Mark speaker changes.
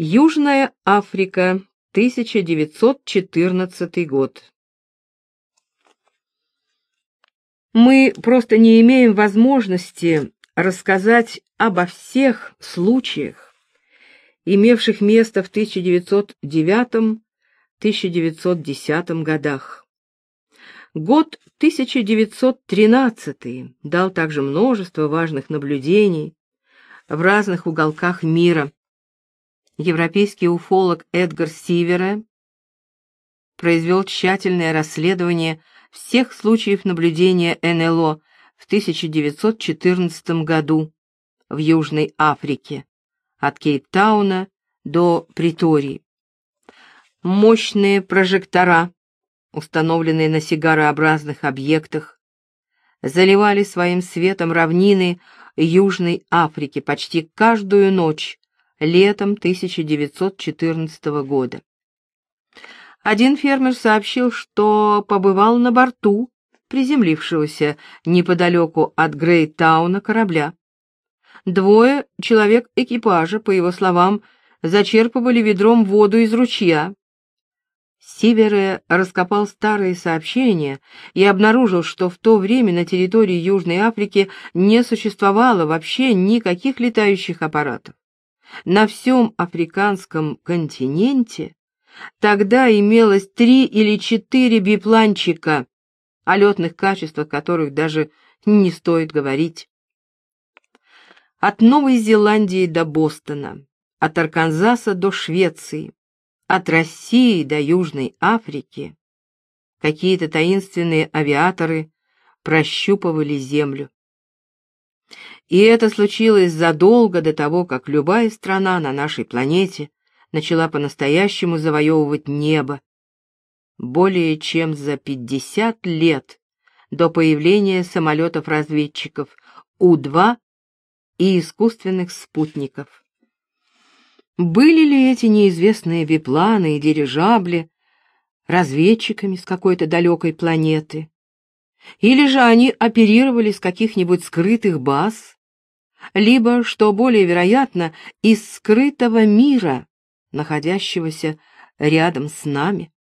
Speaker 1: Южная Африка, 1914 год. Мы просто не имеем возможности рассказать обо всех случаях, имевших место в 1909-1910 годах. Год 1913 дал также множество важных наблюдений в разных уголках мира европейский уфолог Эдгар Сивера произвел тщательное расследование всех случаев наблюдения НЛО в 1914 году в Южной Африке, от Кейптауна до Притории. Мощные прожектора, установленные на сигарообразных объектах, заливали своим светом равнины Южной Африки почти каждую ночь летом 1914 года. Один фермер сообщил, что побывал на борту приземлившегося неподалеку от Грейтауна корабля. Двое человек экипажа, по его словам, зачерпывали ведром воду из ручья. Сивере раскопал старые сообщения и обнаружил, что в то время на территории Южной Африки не существовало вообще никаких летающих аппаратов. На всем африканском континенте тогда имелось три или четыре бипланчика, о летных качествах которых даже не стоит говорить. От Новой Зеландии до Бостона, от Арканзаса до Швеции, от России до Южной Африки какие-то таинственные авиаторы прощупывали землю. И это случилось задолго до того, как любая страна на нашей планете начала по-настоящему завоевывать небо. Более чем за 50 лет до появления самолетов-разведчиков У-2 и искусственных спутников. Были ли эти неизвестные бипланы и дирижабли разведчиками с какой-то далекой планеты? Или же они оперировали с каких-нибудь скрытых баз, либо, что более вероятно, из скрытого мира, находящегося рядом с нами.